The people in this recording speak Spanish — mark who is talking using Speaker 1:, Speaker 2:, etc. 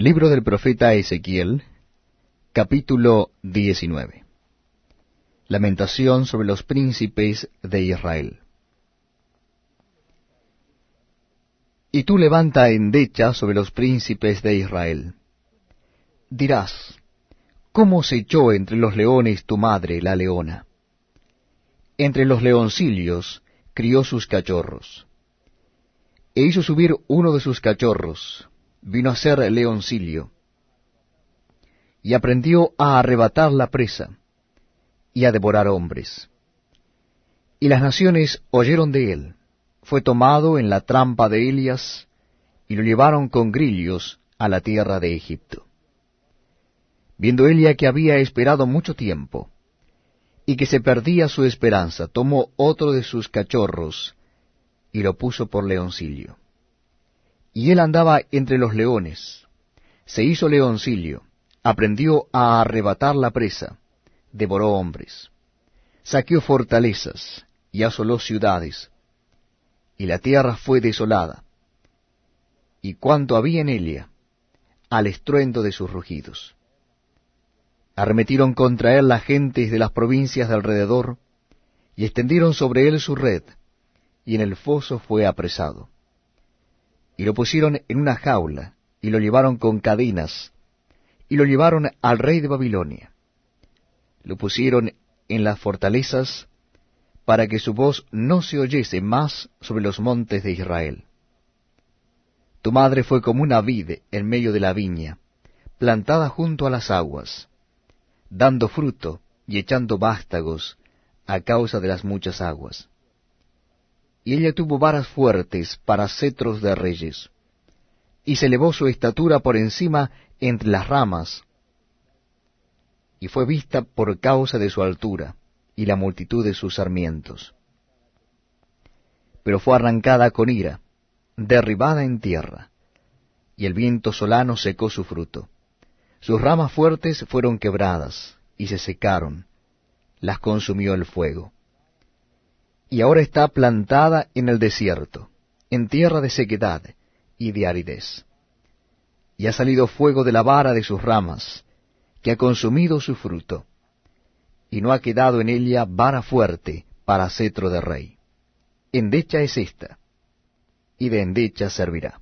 Speaker 1: Libro del profeta Ezequiel, capítulo 19. Lamentación sobre los príncipes de Israel. Y tú levanta endecha sobre los príncipes de Israel. Dirás, ¿cómo se echó entre los leones tu madre, la leona? Entre los leoncillos crió sus cachorros. E hizo subir uno de sus cachorros, vino a ser leoncillo, y aprendió a arrebatar la presa, y a devorar hombres. Y las naciones oyeron de él, fue tomado en la trampa de Elias, y lo llevaron con grillos a la tierra de Egipto. Viendo Elia que había esperado mucho tiempo, y que se perdía su esperanza, tomó otro de sus cachorros, y lo puso por leoncillo y él andaba entre los leones. Se hizo leoncillo, aprendió a arrebatar la presa, devoró hombres, saqueó fortalezas y asoló ciudades, y la tierra fue desolada, y cuanto había en ella, al estruendo de sus rugidos. Arremetieron contra él las gentes de las provincias de alrededor, y extendieron sobre él su red, y en el foso fue apresado y lo pusieron en una jaula, y lo llevaron con cadenas, y lo llevaron al rey de Babilonia. Lo pusieron en las fortalezas, para que su voz no se oyese más sobre los montes de Israel. Tu madre fue como una vid en medio de la viña, plantada junto a las aguas, dando fruto y echando vástagos a causa de las muchas aguas y ella tuvo varas fuertes para cetros de reyes, y se elevó su estatura por encima entre las ramas, y fue vista por causa de su altura y la multitud de sus sarmientos. Pero fue arrancada con ira, derribada en tierra, y el viento solano secó su fruto. Sus ramas fuertes fueron quebradas, y se secaron, las consumió el fuego y ahora está plantada en el desierto, en tierra de sequedad y de aridez. Y ha salido fuego de la vara de sus ramas, que ha consumido su fruto, y no ha quedado en ella vara fuerte para cetro de rey. Endecha es esta, y de endecha servirá.